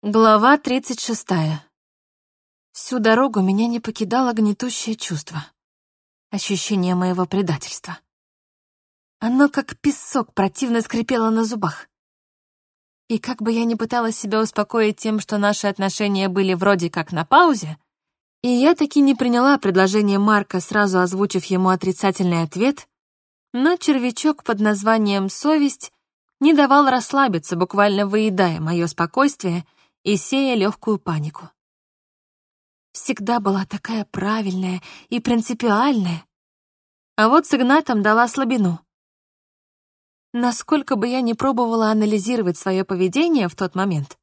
Глава 36. Всю дорогу меня не покидало гнетущее чувство. Ощущение моего предательства. Оно как песок противно скрипело на зубах. И как бы я ни пыталась себя успокоить тем, что наши отношения были вроде как на паузе, и я таки не приняла предложение Марка, сразу озвучив ему отрицательный ответ, но червячок под названием «совесть» не давал расслабиться, буквально выедая мое спокойствие — и сея легкую панику. Всегда была такая правильная и принципиальная, а вот с Игнатом дала слабину. Насколько бы я ни пробовала анализировать свое поведение в тот момент,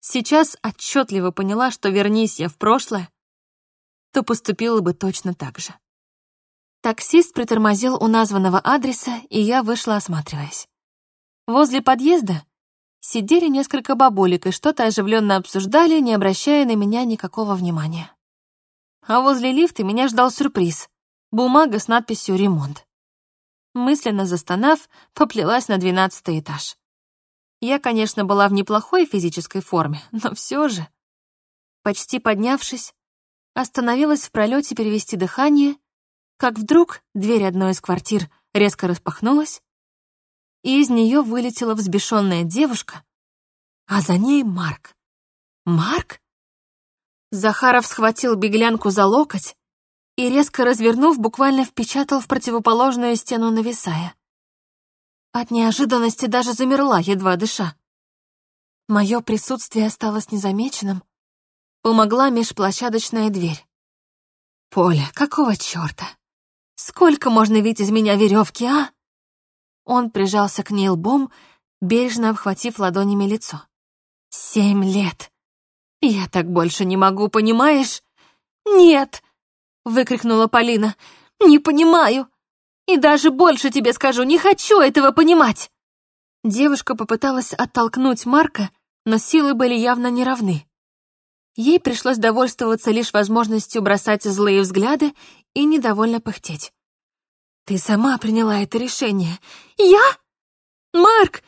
сейчас отчетливо поняла, что вернись я в прошлое, то поступила бы точно так же. Таксист притормозил у названного адреса, и я вышла, осматриваясь. Возле подъезда сидели несколько бабулек и что-то оживленно обсуждали, не обращая на меня никакого внимания. А возле лифта меня ждал сюрприз — бумага с надписью «Ремонт». Мысленно застонав, поплелась на двенадцатый этаж. Я, конечно, была в неплохой физической форме, но все же... Почти поднявшись, остановилась в пролете перевести дыхание, как вдруг дверь одной из квартир резко распахнулась, и из нее вылетела взбешенная девушка, а за ней Марк. Марк? Захаров схватил беглянку за локоть и, резко развернув, буквально впечатал в противоположную стену, нависая. От неожиданности даже замерла, едва дыша. Мое присутствие осталось незамеченным. Помогла межплощадочная дверь. «Поля, какого черта? Сколько можно видеть из меня веревки, а?» Он прижался к ней лбом, бережно обхватив ладонями лицо. «Семь лет! Я так больше не могу, понимаешь?» «Нет!» — выкрикнула Полина. «Не понимаю! И даже больше тебе скажу, не хочу этого понимать!» Девушка попыталась оттолкнуть Марка, но силы были явно неравны. Ей пришлось довольствоваться лишь возможностью бросать злые взгляды и недовольно пыхтеть. Ты сама приняла это решение. Я? Марк,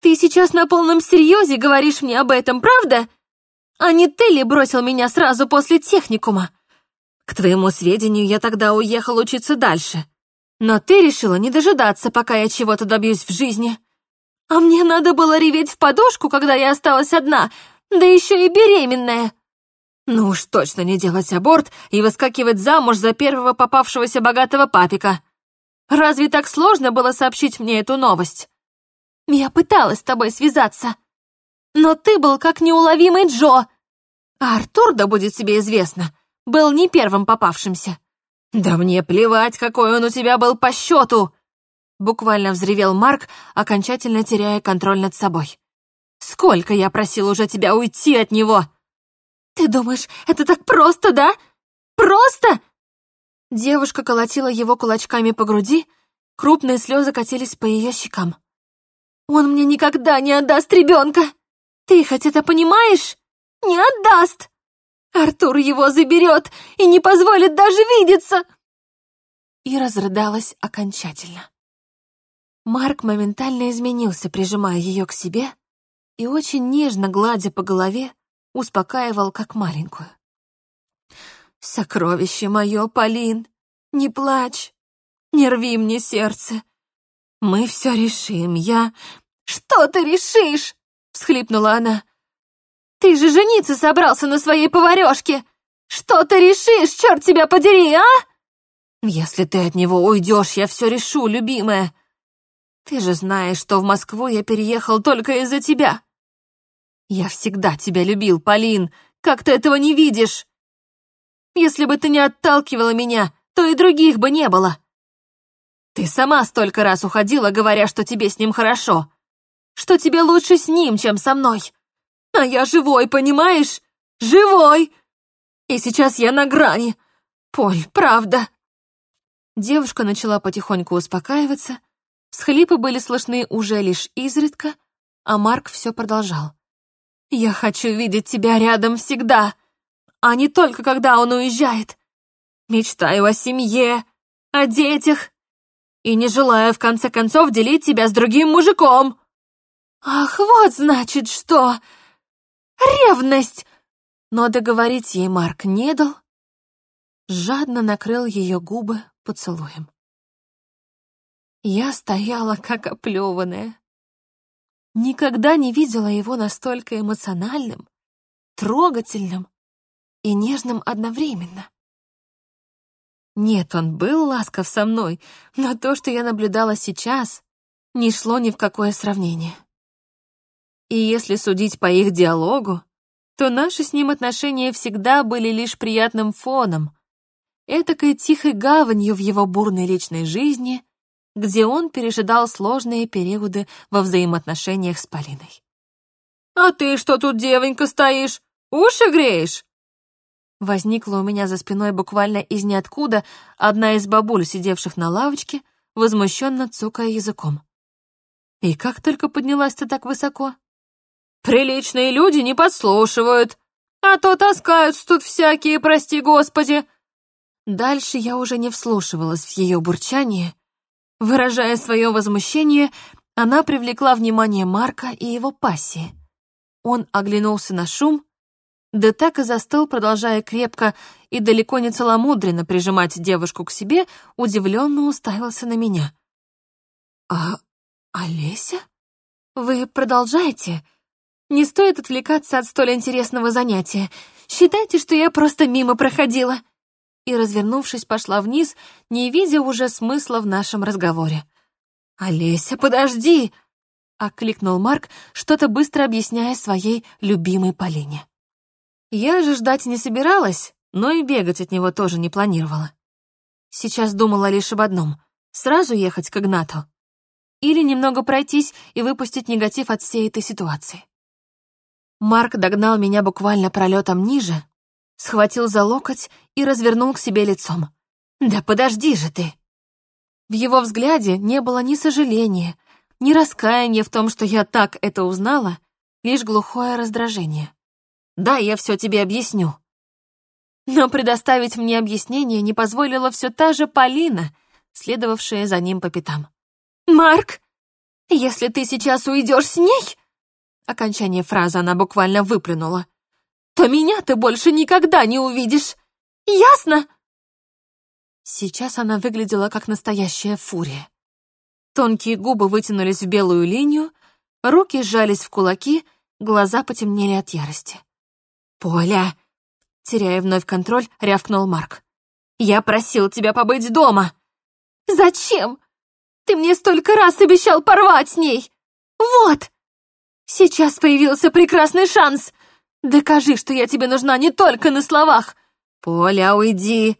ты сейчас на полном серьезе говоришь мне об этом, правда? А не ты ли бросил меня сразу после техникума? К твоему сведению, я тогда уехал учиться дальше. Но ты решила не дожидаться, пока я чего-то добьюсь в жизни. А мне надо было реветь в подушку, когда я осталась одна, да еще и беременная. Ну уж точно не делать аборт и выскакивать замуж за первого попавшегося богатого папика. Разве так сложно было сообщить мне эту новость? Я пыталась с тобой связаться, но ты был как неуловимый Джо. А Артур, да будет себе известно, был не первым попавшимся. Да мне плевать, какой он у тебя был по счету! Буквально взревел Марк, окончательно теряя контроль над собой. Сколько я просил уже тебя уйти от него! Ты думаешь, это так просто, да? Просто? Девушка колотила его кулачками по груди, крупные слезы катились по ее щекам. «Он мне никогда не отдаст ребенка! Ты хоть это понимаешь? Не отдаст! Артур его заберет и не позволит даже видеться!» И разрыдалась окончательно. Марк моментально изменился, прижимая ее к себе и очень нежно, гладя по голове, успокаивал как маленькую. «Сокровище мое, Полин, не плачь, не рви мне сердце. Мы все решим, я...» «Что ты решишь?» — всхлипнула она. «Ты же жениться собрался на своей поварешке! Что ты решишь, черт тебя подери, а?» «Если ты от него уйдешь, я все решу, любимая. Ты же знаешь, что в Москву я переехал только из-за тебя. Я всегда тебя любил, Полин, как ты этого не видишь? Если бы ты не отталкивала меня, то и других бы не было. Ты сама столько раз уходила, говоря, что тебе с ним хорошо, что тебе лучше с ним, чем со мной. А я живой, понимаешь? Живой! И сейчас я на грани. Поль, правда. Девушка начала потихоньку успокаиваться, схлипы были слышны уже лишь изредка, а Марк все продолжал. «Я хочу видеть тебя рядом всегда!» А не только когда он уезжает. Мечтаю о семье, о детях и не желаю в конце концов делить тебя с другим мужиком. Ах, вот значит что! Ревность! Но договорить ей Марк не дал, жадно накрыл ее губы поцелуем. Я стояла как оплеванная. Никогда не видела его настолько эмоциональным, трогательным и нежным одновременно. Нет, он был ласков со мной, но то, что я наблюдала сейчас, не шло ни в какое сравнение. И если судить по их диалогу, то наши с ним отношения всегда были лишь приятным фоном, этакой тихой гаванью в его бурной личной жизни, где он пережидал сложные периоды во взаимоотношениях с Полиной. «А ты что тут, девонька, стоишь? Уши греешь?» Возникла у меня за спиной буквально из ниоткуда одна из бабуль, сидевших на лавочке, возмущенно цукая языком. И как только поднялась ты так высоко? Приличные люди не подслушивают, а то таскаются тут всякие, прости господи. Дальше я уже не вслушивалась в ее бурчание. Выражая свое возмущение, она привлекла внимание Марка и его пассии. Он оглянулся на шум, да так и застыл, продолжая крепко и далеко не целомудренно прижимать девушку к себе, удивленно уставился на меня. «А Олеся? Вы продолжаете?» Не стоит отвлекаться от столь интересного занятия. Считайте, что я просто мимо проходила». И, развернувшись, пошла вниз, не видя уже смысла в нашем разговоре. «Олеся, подожди!» — окликнул Марк, что-то быстро объясняя своей любимой Полине. Я же ждать не собиралась, но и бегать от него тоже не планировала. Сейчас думала лишь об одном — сразу ехать к Игнату. Или немного пройтись и выпустить негатив от всей этой ситуации. Марк догнал меня буквально пролетом ниже, схватил за локоть и развернул к себе лицом. «Да подожди же ты!» В его взгляде не было ни сожаления, ни раскаяния в том, что я так это узнала, лишь глухое раздражение. «Да, я все тебе объясню». Но предоставить мне объяснение не позволила все та же Полина, следовавшая за ним по пятам. «Марк, если ты сейчас уйдешь с ней...» Окончание фразы она буквально выплюнула. «То меня ты больше никогда не увидишь! Ясно?» Сейчас она выглядела как настоящая фурия. Тонкие губы вытянулись в белую линию, руки сжались в кулаки, глаза потемнели от ярости. «Поля!» — теряя вновь контроль, рявкнул Марк. «Я просил тебя побыть дома!» «Зачем? Ты мне столько раз обещал порвать с ней! Вот!» Сейчас появился прекрасный шанс. Докажи, что я тебе нужна не только на словах. Поля, уйди.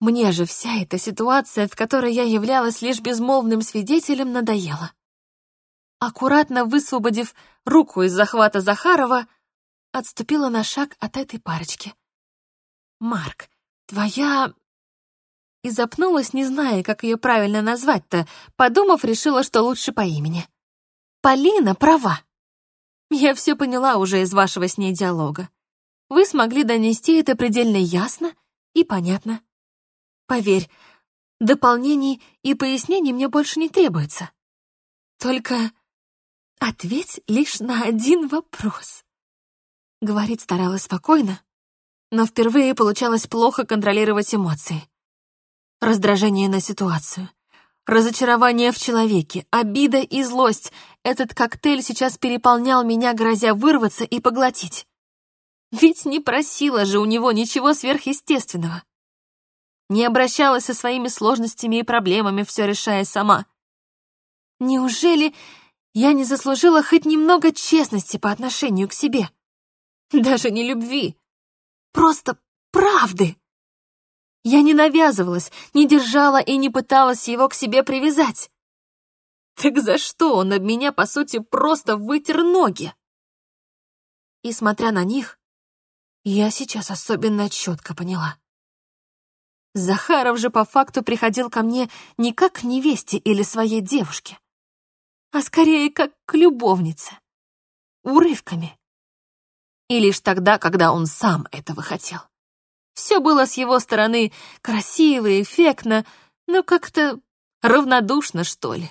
Мне же вся эта ситуация, в которой я являлась лишь безмолвным свидетелем, надоела. Аккуратно высвободив руку из захвата Захарова, отступила на шаг от этой парочки. «Марк, твоя...» И запнулась, не зная, как ее правильно назвать-то, подумав, решила, что лучше по имени. «Полина права. Я все поняла уже из вашего с ней диалога. Вы смогли донести это предельно ясно и понятно. Поверь, дополнений и пояснений мне больше не требуется. Только ответь лишь на один вопрос. Говорить старалась спокойно, но впервые получалось плохо контролировать эмоции. Раздражение на ситуацию — Разочарование в человеке, обида и злость. Этот коктейль сейчас переполнял меня, грозя вырваться и поглотить. Ведь не просила же у него ничего сверхъестественного. Не обращалась со своими сложностями и проблемами, все решая сама. Неужели я не заслужила хоть немного честности по отношению к себе? Даже не любви. Просто правды. Я не навязывалась, не держала и не пыталась его к себе привязать. Так за что он об меня, по сути, просто вытер ноги? И смотря на них, я сейчас особенно четко поняла. Захаров же по факту приходил ко мне не как к невесте или своей девушке, а скорее как к любовнице, урывками. И лишь тогда, когда он сам этого хотел. Все было с его стороны красиво, эффектно, но как-то равнодушно, что ли.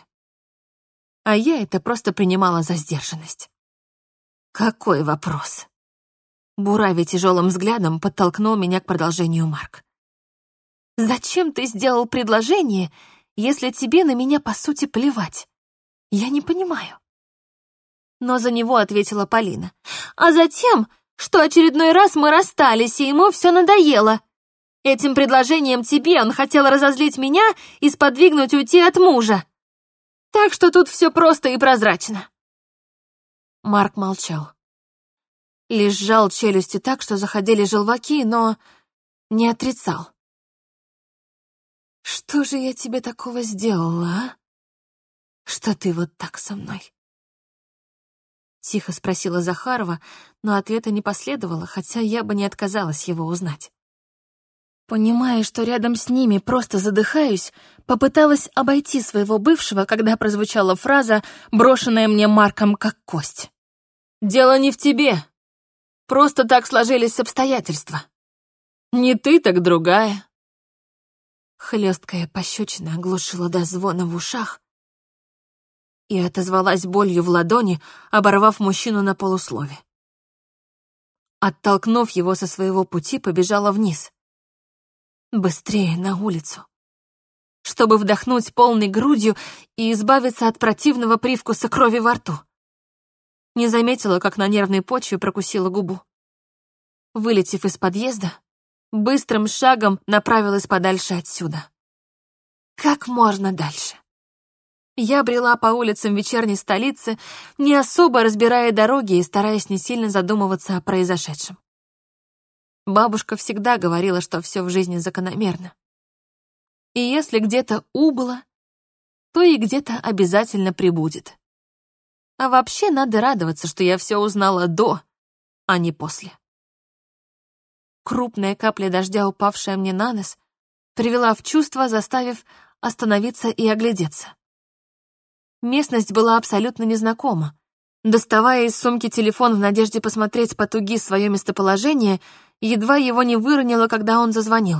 А я это просто принимала за сдержанность. «Какой вопрос?» Бурави тяжелым взглядом подтолкнул меня к продолжению Марк. «Зачем ты сделал предложение, если тебе на меня, по сути, плевать? Я не понимаю». Но за него ответила Полина. «А затем, что очередной раз мы расстались, и ему все надоело. Этим предложением тебе он хотел разозлить меня и сподвигнуть уйти от мужа. Так что тут все просто и прозрачно». Марк молчал. Лишь сжал челюсти так, что заходили желваки, но не отрицал. «Что же я тебе такого сделала, а? Что ты вот так со мной?» Тихо спросила Захарова, но ответа не последовало, хотя я бы не отказалась его узнать. Понимая, что рядом с ними просто задыхаюсь, попыталась обойти своего бывшего, когда прозвучала фраза, брошенная мне Марком как кость. «Дело не в тебе. Просто так сложились обстоятельства. Не ты, так другая». Хлесткая пощечина оглушила до звона в ушах, и отозвалась болью в ладони, оборвав мужчину на полуслове. Оттолкнув его со своего пути, побежала вниз. Быстрее на улицу. Чтобы вдохнуть полной грудью и избавиться от противного привкуса крови во рту. Не заметила, как на нервной почве прокусила губу. Вылетев из подъезда, быстрым шагом направилась подальше отсюда. Как можно дальше? Я брела по улицам вечерней столицы, не особо разбирая дороги и стараясь не сильно задумываться о произошедшем. Бабушка всегда говорила, что все в жизни закономерно. И если где-то убыло, то и где-то обязательно прибудет. А вообще надо радоваться, что я все узнала до, а не после. Крупная капля дождя, упавшая мне на нос, привела в чувство, заставив остановиться и оглядеться. Местность была абсолютно незнакома. Доставая из сумки телефон в надежде посмотреть по туги свое местоположение, едва его не выронила, когда он зазвонил.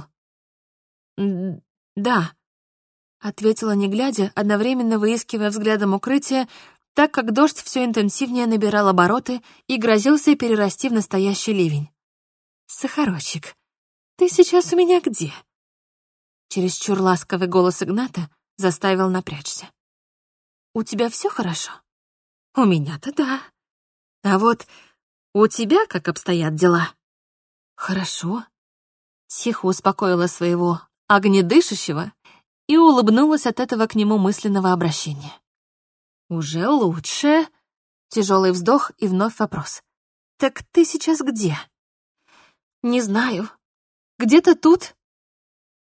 «Да», — ответила не глядя, одновременно выискивая взглядом укрытие, так как дождь все интенсивнее набирал обороты и грозился перерасти в настоящий ливень. «Сахарочек, ты сейчас у меня где?» Чересчур ласковый голос Игната заставил напрячься. У тебя все хорошо? У меня-то да. А вот у тебя как обстоят дела? Хорошо. Тихо успокоила своего огнедышащего и улыбнулась от этого к нему мысленного обращения. Уже лучше. Тяжелый вздох и вновь вопрос. Так ты сейчас где? Не знаю. Где-то тут.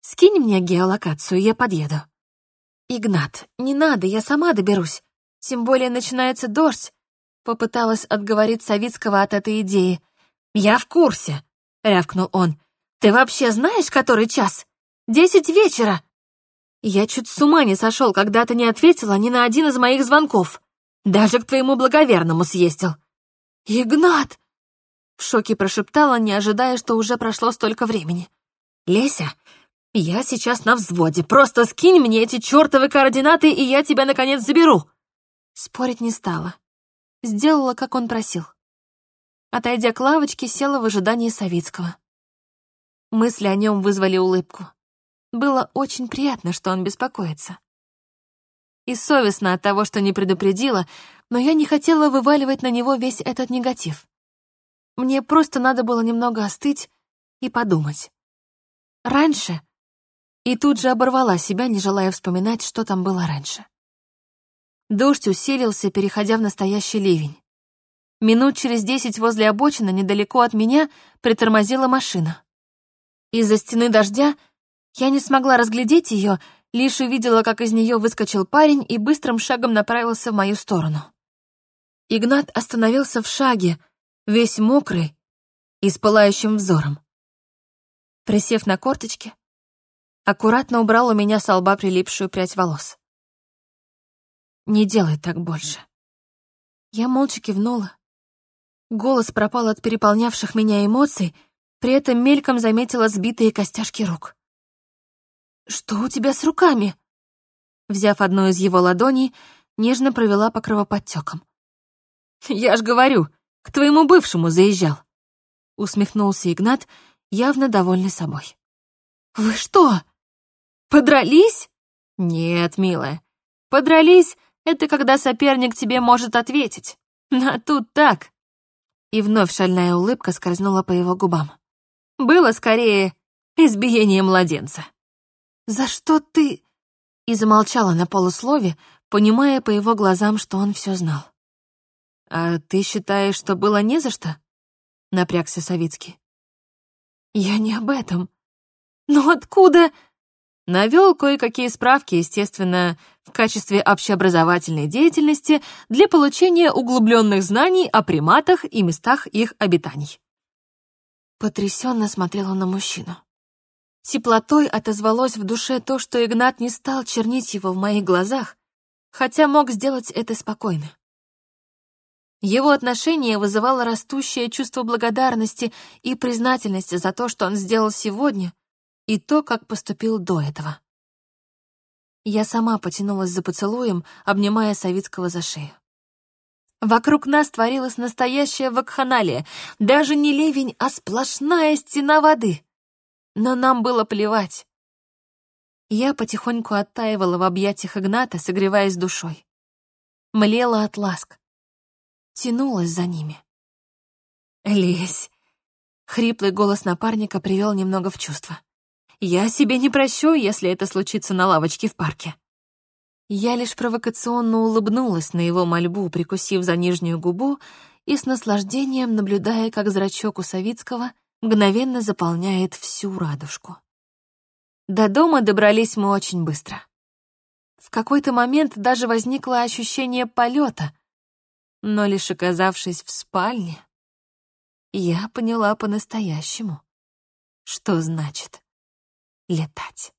Скинь мне геолокацию, я подъеду. «Игнат, не надо, я сама доберусь. Тем более начинается дождь». Попыталась отговорить Савицкого от этой идеи. «Я в курсе», — рявкнул он. «Ты вообще знаешь, который час? Десять вечера!» Я чуть с ума не сошел, когда ты не ответила ни на один из моих звонков. Даже к твоему благоверному съездил. «Игнат!» — в шоке прошептала, не ожидая, что уже прошло столько времени. «Леся, «Я сейчас на взводе. Просто скинь мне эти чертовы координаты, и я тебя, наконец, заберу!» Спорить не стала. Сделала, как он просил. Отойдя к лавочке, села в ожидании Савицкого. Мысли о нем вызвали улыбку. Было очень приятно, что он беспокоится. И совестно от того, что не предупредила, но я не хотела вываливать на него весь этот негатив. Мне просто надо было немного остыть и подумать. Раньше и тут же оборвала себя, не желая вспоминать, что там было раньше. Дождь усилился, переходя в настоящий ливень. Минут через десять возле обочины, недалеко от меня, притормозила машина. Из-за стены дождя я не смогла разглядеть ее, лишь увидела, как из нее выскочил парень и быстрым шагом направился в мою сторону. Игнат остановился в шаге, весь мокрый и с пылающим взором. Присев на корточки, аккуратно убрал у меня с лба прилипшую прядь волос. «Не делай так больше». Я молча кивнула. Голос пропал от переполнявших меня эмоций, при этом мельком заметила сбитые костяшки рук. «Что у тебя с руками?» Взяв одну из его ладоней, нежно провела по кровоподтекам. «Я ж говорю, к твоему бывшему заезжал». усмехнулся Игнат, явно довольный собой. «Вы что, подрались?» «Нет, милая, подрались — это когда соперник тебе может ответить. А тут так». И вновь шальная улыбка скользнула по его губам. Было скорее избиение младенца. «За что ты...» И замолчала на полуслове, понимая по его глазам, что он все знал. «А ты считаешь, что было не за что?» — напрягся Савицкий. «Я не об этом. Но откуда...» Навел кое-какие справки, естественно, в качестве общеобразовательной деятельности для получения углубленных знаний о приматах и местах их обитаний. Потрясенно смотрела на мужчину. Теплотой отозвалось в душе то, что Игнат не стал чернить его в моих глазах, хотя мог сделать это спокойно. Его отношение вызывало растущее чувство благодарности и признательности за то, что он сделал сегодня, и то, как поступил до этого. Я сама потянулась за поцелуем, обнимая Савицкого за шею. Вокруг нас творилась настоящая вакханалия, даже не ливень, а сплошная стена воды. Но нам было плевать. Я потихоньку оттаивала в объятиях Игната, согреваясь душой. Млела от ласк тянулась за ними. «Лезь!» — хриплый голос напарника привел немного в чувство. «Я себе не прощу, если это случится на лавочке в парке». Я лишь провокационно улыбнулась на его мольбу, прикусив за нижнюю губу и с наслаждением наблюдая, как зрачок у Савицкого мгновенно заполняет всю радужку. До дома добрались мы очень быстро. В какой-то момент даже возникло ощущение полета, но лишь оказавшись в спальне, я поняла по-настоящему, что значит летать.